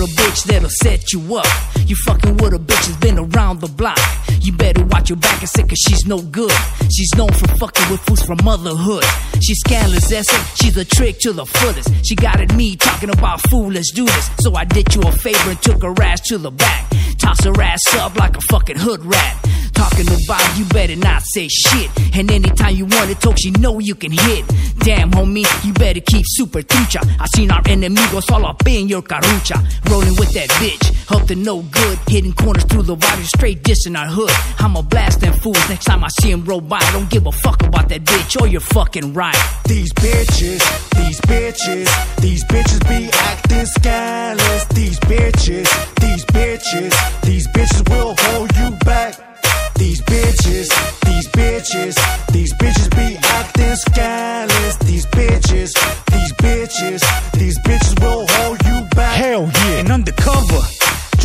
it'll set you up. You fucking with a bitch that's been around the block. You better watch your back and say cause she's no good. She's known for fucking with fools from motherhood. She's scandalous, that's it. She's a trick to the fullest. She got at me talking about fool, let's do this. So I did you a favor and took her ass to the back. Toss her ass up like a fucking hood rat. Talking about you better not say shit. And anytime you wanna talk, she know you can hit. Damn, homie, you better keep super trucha. I seen our enemigos all up in your carucha. Rolling with that bitch, up to no good. Hitting corners through the water, straight dissing our hood. I'ma blast them fools next time I see him roll by. Don't give a fuck about that bitch, or you're fucking right. These bitches, these bitches, these bitches be acting scandalous. These bitches, these bitches These bitches, these bitches, these bitches be acting scandalous. These bitches, these bitches, these bitches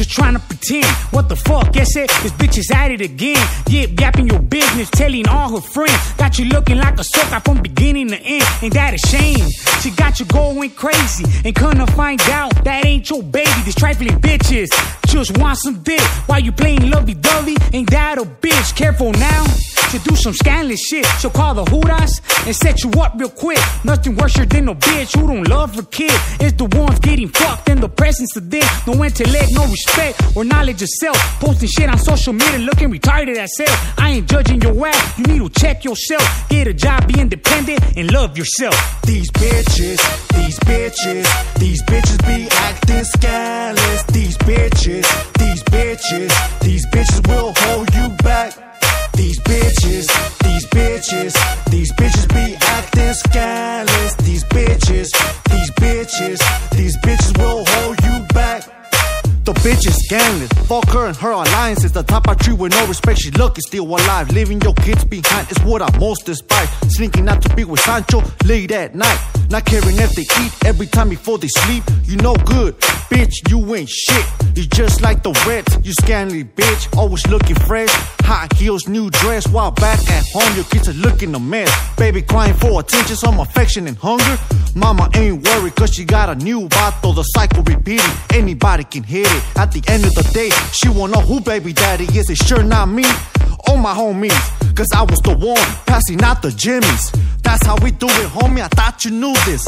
Just trying to pretend. What the fuck? Yes, it. This bitch is at it again. Yip, yapping your business, telling all her friends. Got you looking like a sucker from beginning to end. Ain't that a shame? She got you going crazy. And gonna find out that ain't your baby. These trifling bitches just want some dick. While you playing lovey dovey, ain't that a bitch? Careful now. To do some scandalous shit. She'll call the Hoodas and set you up real quick. Nothing worse than a bitch who don't love her kid. It's the ones getting fucked in the presence of them. No intellect, no respect or knowledge of self. Posting shit on social media looking retarded as hell. I ain't judging your ass. You need to check yourself. Get a job, be independent, and love yourself. These bitches, these bitches, these bitches be acting scandalous. These bitches, these bitches, these bitches will hold you back. These bitches, these bitches, these bitches be acting scandalous. These bitches, these bitches, these bitches will hold you back. The bitch is scandalous. Fuck her and her alliance is the type I treat with no respect. She lucky still alive. Leaving your kids behind is what I most despise. Sneaking out to be with Sancho late at night. Not caring if they eat every time before they sleep. You know good, bitch, you ain't shit. You just like the Reds, you scandally bitch. Always looking fresh. High heels, new dress. While back at home, your kids are looking a mess. Baby crying for attention, some affection and hunger. Mama ain't worried cause she got a new vato. The cycle repeating, anybody can hit it. At the end of the day, she won't know who baby daddy is. It's sure not me or my homies. Cause I was the one passing out the jimmies. That's how we do it, homie. I thought you knew this.